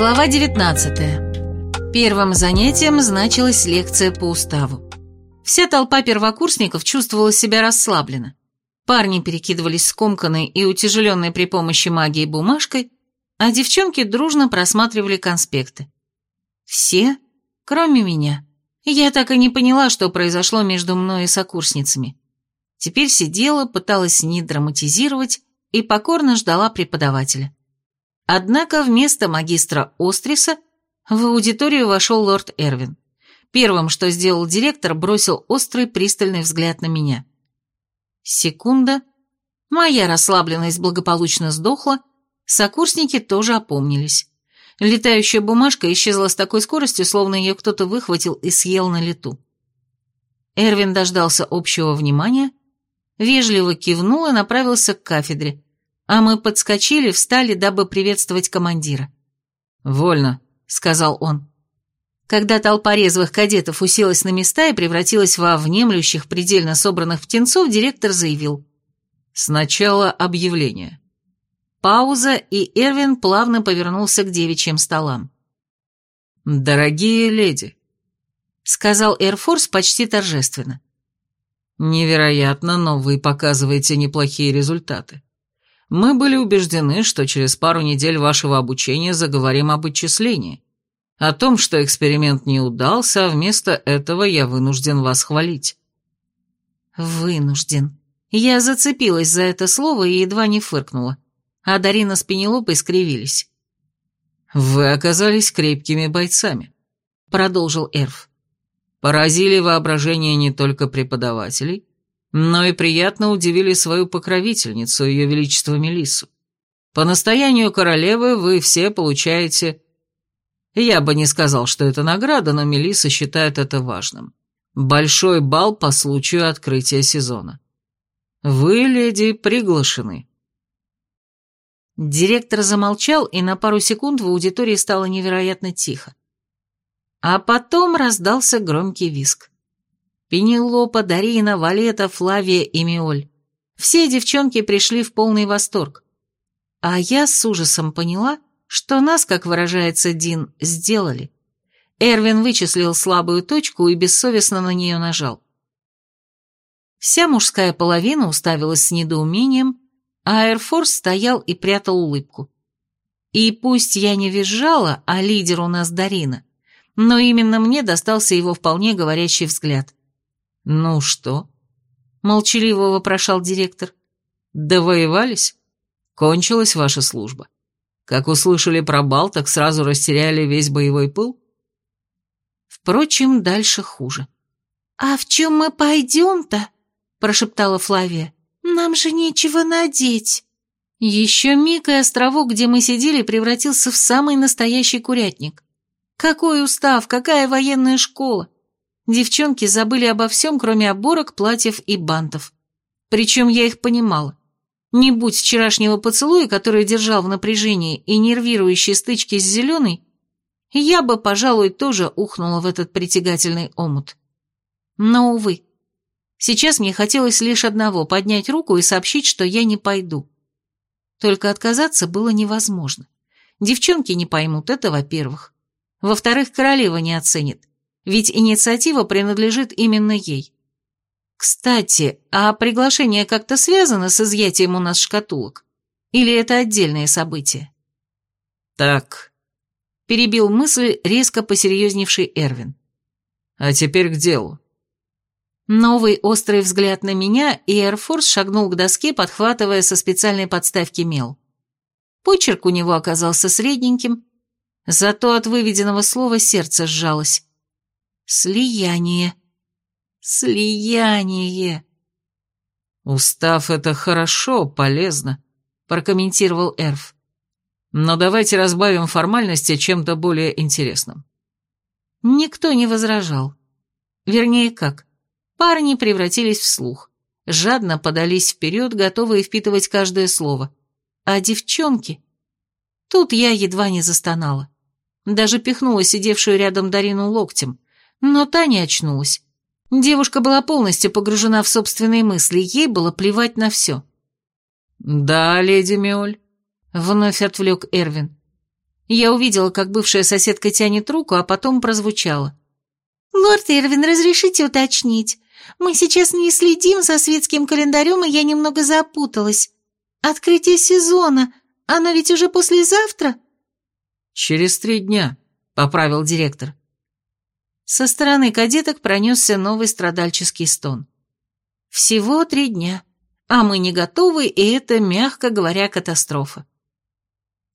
Глава 19. Первым занятием значилась лекция по уставу. Вся толпа первокурсников чувствовала себя расслабленно. Парни перекидывались скомканной и утяжеленной при помощи магии бумажкой, а девчонки дружно просматривали конспекты. Все, кроме меня. Я так и не поняла, что произошло между мной и сокурсницами. Теперь сидела, пыталась не драматизировать и покорно ждала преподавателя. Однако вместо магистра Остриса в аудиторию вошел лорд Эрвин. Первым, что сделал директор, бросил острый пристальный взгляд на меня. Секунда. Моя расслабленность благополучно сдохла, сокурсники тоже опомнились. Летающая бумажка исчезла с такой скоростью, словно ее кто-то выхватил и съел на лету. Эрвин дождался общего внимания, вежливо кивнул и направился к кафедре, а мы подскочили, встали, дабы приветствовать командира. «Вольно», — сказал он. Когда толпа резвых кадетов уселась на места и превратилась во внемлющих, предельно собранных птенцов, директор заявил. «Сначала объявление». Пауза, и Эрвин плавно повернулся к девичьим столам. «Дорогие леди», — сказал Эрфорс почти торжественно. «Невероятно, но вы показываете неплохие результаты. Мы были убеждены, что через пару недель вашего обучения заговорим об отчислении. О том, что эксперимент не удался, а вместо этого я вынужден вас хвалить». «Вынужден». Я зацепилась за это слово и едва не фыркнула, а Дарина с Пенелопой скривились. «Вы оказались крепкими бойцами», — продолжил Эрф. «Поразили воображение не только преподавателей, но и приятно удивили свою покровительницу, ее величество Мелиссу. По настоянию королевы вы все получаете... Я бы не сказал, что это награда, но Мелисса считает это важным. Большой бал по случаю открытия сезона. Вы, леди, приглашены. Директор замолчал, и на пару секунд в аудитории стало невероятно тихо. А потом раздался громкий виск. Пенелопа, Дарина, Валета, Флавия и Миоль. Все девчонки пришли в полный восторг. А я с ужасом поняла, что нас, как выражается Дин, сделали. Эрвин вычислил слабую точку и бессовестно на нее нажал. Вся мужская половина уставилась с недоумением, а Аэрфорс стоял и прятал улыбку. И пусть я не визжала, а лидер у нас Дарина, но именно мне достался его вполне говорящий взгляд. «Ну что?» — молчаливо вопрошал директор. «Довоевались? Кончилась ваша служба. Как услышали про бал, так сразу растеряли весь боевой пыл?» Впрочем, дальше хуже. «А в чем мы пойдем-то?» — прошептала Флавия. «Нам же нечего надеть». Еще миг и островок, где мы сидели, превратился в самый настоящий курятник. Какой устав, какая военная школа? Девчонки забыли обо всем, кроме оборок, платьев и бантов. Причем я их понимала. Не будь вчерашнего поцелуя, который держал в напряжении, и нервирующей стычки с зеленой, я бы, пожалуй, тоже ухнула в этот притягательный омут. Но, увы, сейчас мне хотелось лишь одного — поднять руку и сообщить, что я не пойду. Только отказаться было невозможно. Девчонки не поймут, это во-первых. Во-вторых, королева не оценит ведь инициатива принадлежит именно ей. Кстати, а приглашение как-то связано с изъятием у нас шкатулок? Или это отдельное событие? Так, перебил мысль резко посерьезневший Эрвин. А теперь к делу. Новый острый взгляд на меня, и Эрфорс шагнул к доске, подхватывая со специальной подставки мел. Почерк у него оказался средненьким, зато от выведенного слова сердце сжалось. Слияние. Слияние. Устав — это хорошо, полезно, прокомментировал Эрф. Но давайте разбавим формальности чем-то более интересным. Никто не возражал. Вернее, как. Парни превратились в слух. Жадно подались вперед, готовые впитывать каждое слово. А девчонки... Тут я едва не застонала. Даже пихнула сидевшую рядом Дарину локтем, но та не очнулась. Девушка была полностью погружена в собственные мысли, ей было плевать на все. «Да, леди Миоль», — вновь отвлек Эрвин. Я увидела, как бывшая соседка тянет руку, а потом прозвучало. «Лорд Эрвин, разрешите уточнить? Мы сейчас не следим за светским календарем, и я немного запуталась. Открытие сезона, оно ведь уже послезавтра?» «Через три дня», — поправил директор. Со стороны кадеток пронесся новый страдальческий стон. «Всего три дня, а мы не готовы, и это, мягко говоря, катастрофа».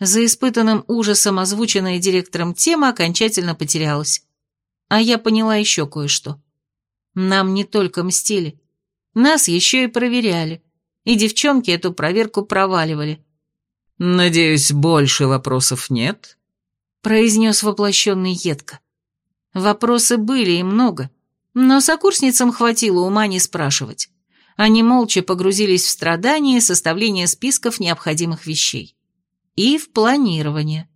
За испытанным ужасом озвученная директором тема окончательно потерялась. А я поняла еще кое-что. Нам не только мстили, нас еще и проверяли, и девчонки эту проверку проваливали. «Надеюсь, больше вопросов нет?» произнес воплощенный едко. Вопросы были и много, но сокурсницам хватило ума не спрашивать. Они молча погрузились в страдания и составление списков необходимых вещей. И в планирование.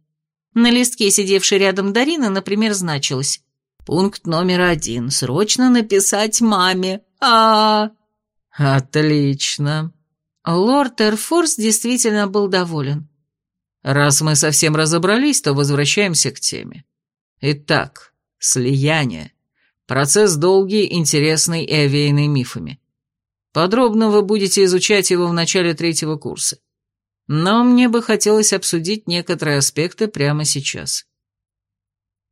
На листке, сидевшей рядом Дарина, например, значилось «Пункт номер один. Срочно написать маме. а, -а, -а. «Отлично». Лорд Эрфорс действительно был доволен. Раз мы совсем разобрались, то возвращаемся к теме. Итак, слияние. Процесс долгий, интересный и овеянный мифами. Подробно вы будете изучать его в начале третьего курса. Но мне бы хотелось обсудить некоторые аспекты прямо сейчас.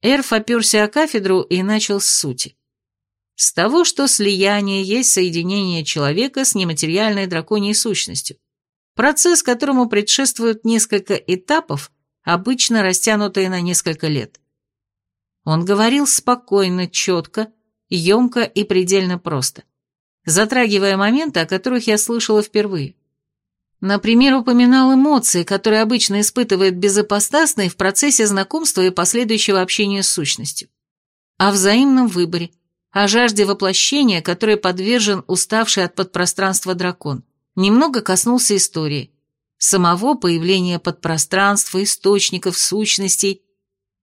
Эрф оперся о кафедру и начал с сути. С того, что слияние есть соединение человека с нематериальной драконьей сущностью, Процесс, которому предшествуют несколько этапов, обычно растянутые на несколько лет. Он говорил спокойно, четко, емко и предельно просто, затрагивая моменты, о которых я слышала впервые. Например, упоминал эмоции, которые обычно испытывает безопасный в процессе знакомства и последующего общения с сущностью. О взаимном выборе, о жажде воплощения, которой подвержен уставший от подпространства дракон немного коснулся истории, самого появления подпространства, источников, сущностей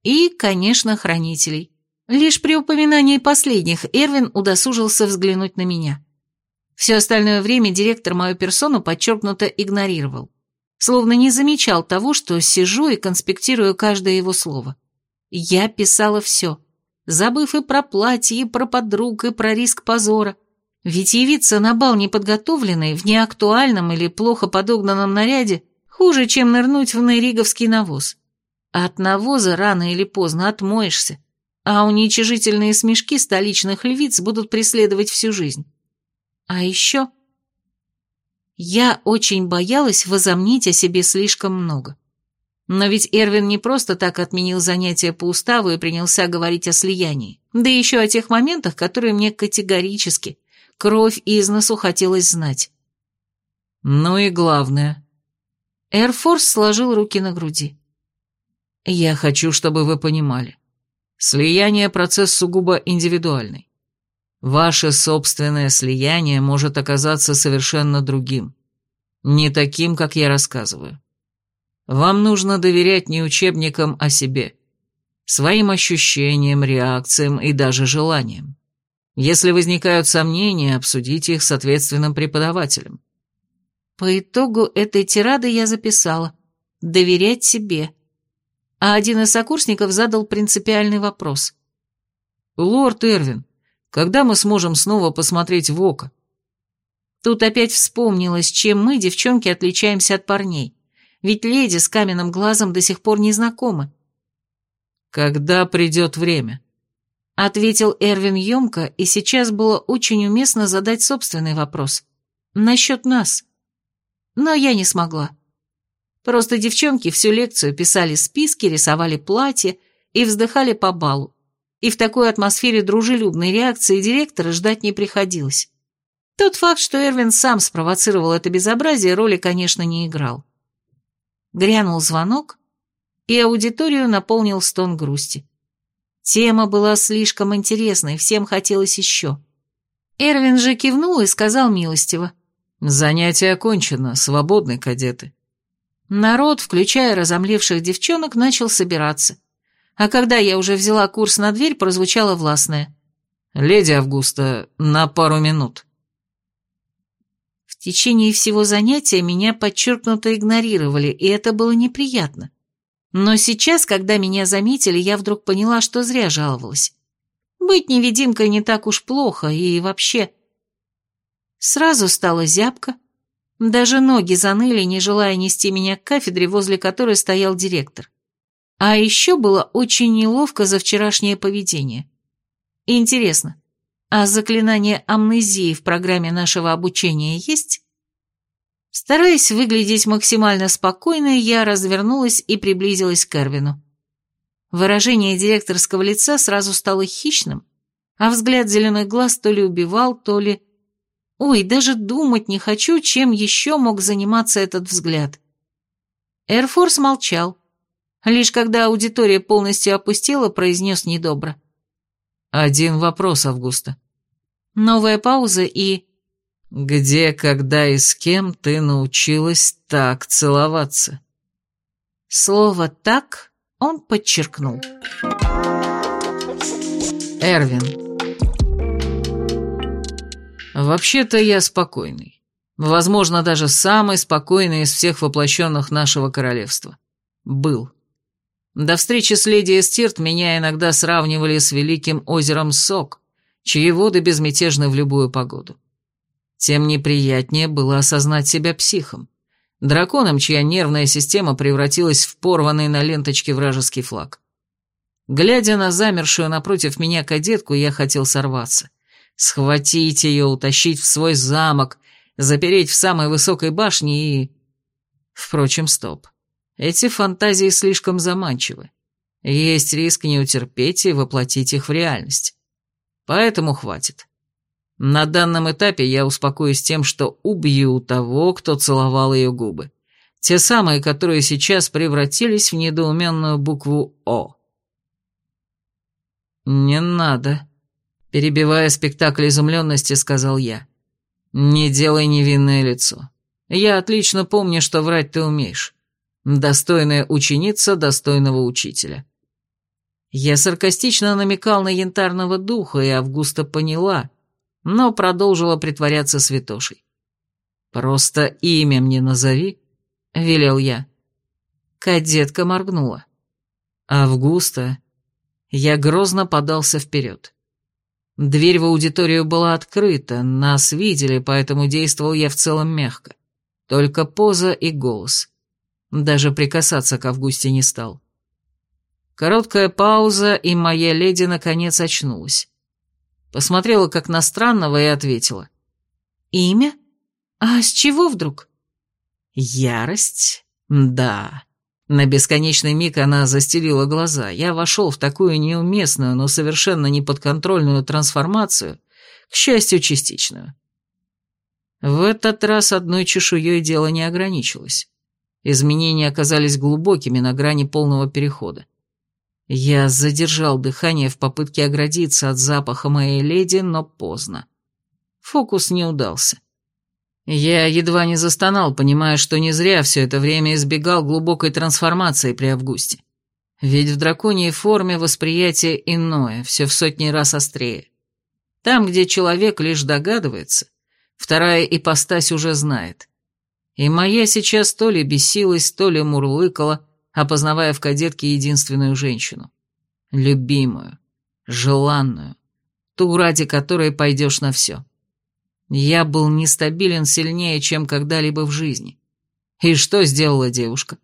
и, конечно, хранителей. Лишь при упоминании последних Эрвин удосужился взглянуть на меня. Все остальное время директор мою персону подчеркнуто игнорировал, словно не замечал того, что сижу и конспектирую каждое его слово. Я писала все, забыв и про платье, и про подруг, и про риск позора, ведь явиться на бал неподготовленной, в неактуальном или плохо подогнанном наряде хуже, чем нырнуть в нейриговский навоз. От навоза рано или поздно отмоешься, а уничижительные смешки столичных львиц будут преследовать всю жизнь. А еще... Я очень боялась возомнить о себе слишком много. Но ведь Эрвин не просто так отменил занятия по уставу и принялся говорить о слиянии, да еще о тех моментах, которые мне категорически, Кровь из носу хотелось знать. Ну и главное. Эрфорс сложил руки на груди. Я хочу, чтобы вы понимали. Слияние – процесс сугубо индивидуальный. Ваше собственное слияние может оказаться совершенно другим. Не таким, как я рассказываю. Вам нужно доверять не учебникам о себе, своим ощущениям, реакциям и даже желаниям. Если возникают сомнения, обсудите их с ответственным преподавателем. По итогу этой тирады я записала «Доверять себе». А один из сокурсников задал принципиальный вопрос. «Лорд Эрвин, когда мы сможем снова посмотреть в око?» Тут опять вспомнилось, чем мы, девчонки, отличаемся от парней. Ведь леди с каменным глазом до сих пор не знакомы. «Когда придет время?» Ответил Эрвин емко, и сейчас было очень уместно задать собственный вопрос. Насчет нас. Но я не смогла. Просто девчонки всю лекцию писали списки, рисовали платья и вздыхали по балу. И в такой атмосфере дружелюбной реакции директора ждать не приходилось. Тот факт, что Эрвин сам спровоцировал это безобразие, роли, конечно, не играл. Грянул звонок, и аудиторию наполнил стон грусти. Тема была слишком интересной, всем хотелось еще. Эрвин же кивнул и сказал милостиво. «Занятие окончено, свободны кадеты». Народ, включая разомлевших девчонок, начал собираться. А когда я уже взяла курс на дверь, прозвучало властное. «Леди Августа, на пару минут». В течение всего занятия меня подчеркнуто игнорировали, и это было неприятно. Но сейчас, когда меня заметили, я вдруг поняла, что зря жаловалась. Быть невидимкой не так уж плохо, и вообще... Сразу стало зябко. Даже ноги заныли, не желая нести меня к кафедре, возле которой стоял директор. А еще было очень неловко за вчерашнее поведение. Интересно, а заклинание амнезии в программе нашего обучения есть? Стараясь выглядеть максимально спокойно, я развернулась и приблизилась к Эрвину. Выражение директорского лица сразу стало хищным, а взгляд зеленых глаз то ли убивал, то ли... Ой, даже думать не хочу, чем еще мог заниматься этот взгляд. Эрфорс молчал, Лишь когда аудитория полностью опустела, произнес недобро. «Один вопрос, Августа». Новая пауза и... «Где, когда и с кем ты научилась так целоваться?» Слово «так» он подчеркнул. Эрвин. Вообще-то я спокойный. Возможно, даже самый спокойный из всех воплощенных нашего королевства. Был. До встречи с леди Эстирт меня иногда сравнивали с великим озером Сок, чьи воды безмятежны в любую погоду. Тем неприятнее было осознать себя психом, драконом, чья нервная система превратилась в порванный на ленточке вражеский флаг. Глядя на замершую напротив меня кадетку, я хотел сорваться. Схватить ее, утащить в свой замок, запереть в самой высокой башне и... Впрочем, стоп. Эти фантазии слишком заманчивы. Есть риск не утерпеть и воплотить их в реальность. Поэтому хватит. На данном этапе я успокоюсь тем, что убью того, кто целовал ее губы. Те самые, которые сейчас превратились в недоуменную букву «О». «Не надо», — перебивая спектакль изумленности, сказал я. «Не делай невинное лицо. Я отлично помню, что врать ты умеешь. Достойная ученица достойного учителя. Я саркастично намекал на янтарного духа, и Августа поняла, но продолжила притворяться святошей. «Просто имя мне назови», — велел я. Кадетка моргнула. «Августа...» Я грозно подался вперед. Дверь в аудиторию была открыта, нас видели, поэтому действовал я в целом мягко. Только поза и голос. Даже прикасаться к Августе не стал. Короткая пауза, и моя леди наконец очнулась. Посмотрела как на странного и ответила. «Имя? А с чего вдруг?» «Ярость? Да». На бесконечный миг она застелила глаза. Я вошел в такую неуместную, но совершенно неподконтрольную трансформацию, к счастью, частичную. В этот раз одной чешуей дело не ограничилось. Изменения оказались глубокими на грани полного перехода. Я задержал дыхание в попытке оградиться от запаха моей леди, но поздно. Фокус не удался. Я едва не застонал, понимая, что не зря все это время избегал глубокой трансформации при Августе. Ведь в драконьей форме восприятие иное, все в сотни раз острее. Там, где человек лишь догадывается, вторая ипостась уже знает. И моя сейчас то ли бесилась, то ли мурлыкала, опознавая в кадетке единственную женщину. Любимую, желанную, ту, ради которой пойдешь на все. Я был нестабилен сильнее, чем когда-либо в жизни. И что сделала девушка?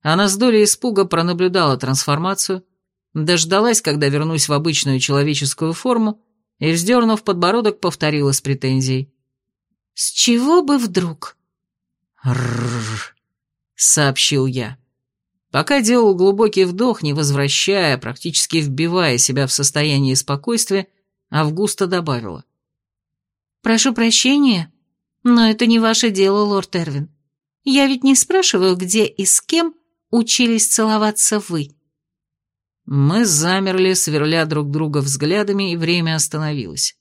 Она с долей испуга пронаблюдала трансформацию, дождалась, когда вернусь в обычную человеческую форму, и, вздернув подбородок, повторила с претензией. «С чего бы вдруг?» «Рррр», — сообщил я. Пока делал глубокий вдох, не возвращая, практически вбивая себя в состояние спокойствия, Августа добавила. «Прошу прощения, но это не ваше дело, лорд Эрвин. Я ведь не спрашиваю, где и с кем учились целоваться вы». Мы замерли, сверля друг друга взглядами, и время остановилось.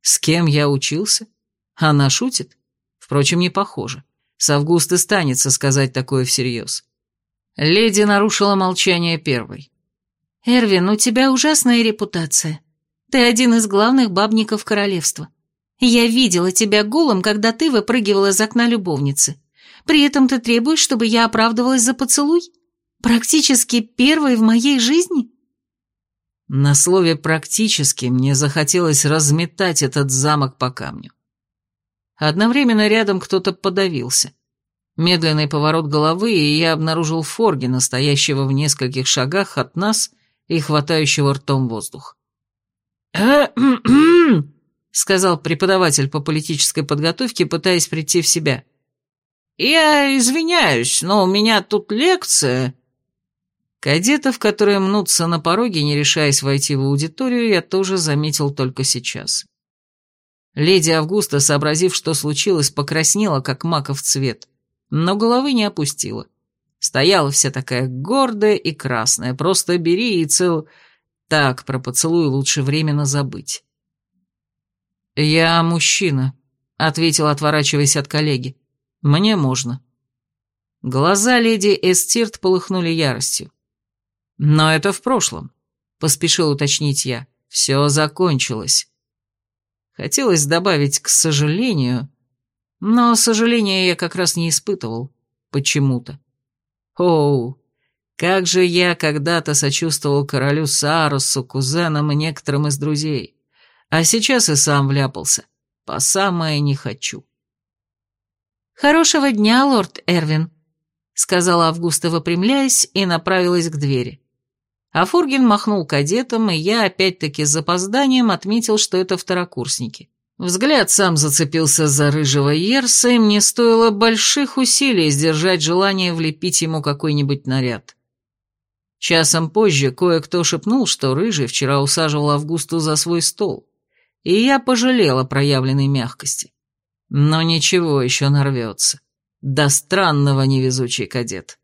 С кем я учился? Она шутит? Впрочем, не похоже. С Августы станется сказать такое всерьез. Леди нарушила молчание первой. «Эрвин, у тебя ужасная репутация. Ты один из главных бабников королевства. Я видела тебя голым, когда ты выпрыгивала из окна любовницы. При этом ты требуешь, чтобы я оправдывалась за поцелуй? Практически первый в моей жизни? На слове «практически» мне захотелось разметать этот замок по камню. Одновременно рядом кто-то подавился. Медленный поворот головы, и я обнаружил Форгина, стоящего в нескольких шагах от нас и хватающего ртом воздух. сказал преподаватель по политической подготовке, пытаясь прийти в себя. «Я извиняюсь, но у меня тут лекция...» Кадетов, которые мнутся на пороге, не решаясь войти в аудиторию, я тоже заметил только сейчас. Леди Августа, сообразив, что случилось, покраснела, как маков цвет, но головы не опустила. Стояла вся такая гордая и красная, просто бери и цел... Так, про поцелуй лучше временно забыть. «Я мужчина», — ответил, отворачиваясь от коллеги. «Мне можно». Глаза леди Эстирт полыхнули яростью. «Но это в прошлом», — поспешил уточнить я. «Все закончилось». Хотелось добавить «к сожалению», но сожаления я как раз не испытывал. Почему-то. Оу, как же я когда-то сочувствовал королю Сарусу, кузенам и некоторым из друзей. А сейчас и сам вляпался. По самое не хочу. «Хорошего дня, лорд Эрвин», — сказала Августа, выпрямляясь, и направилась к двери. А Фургин махнул кадетом, и я опять-таки с запозданием отметил, что это второкурсники. Взгляд сам зацепился за рыжего Ерса, и мне стоило больших усилий сдержать желание влепить ему какой-нибудь наряд. Часом позже кое-кто шепнул, что рыжий вчера усаживал Августу за свой стол, и я пожалел о проявленной мягкости. Но ничего еще нарвется. До странного невезучий кадет.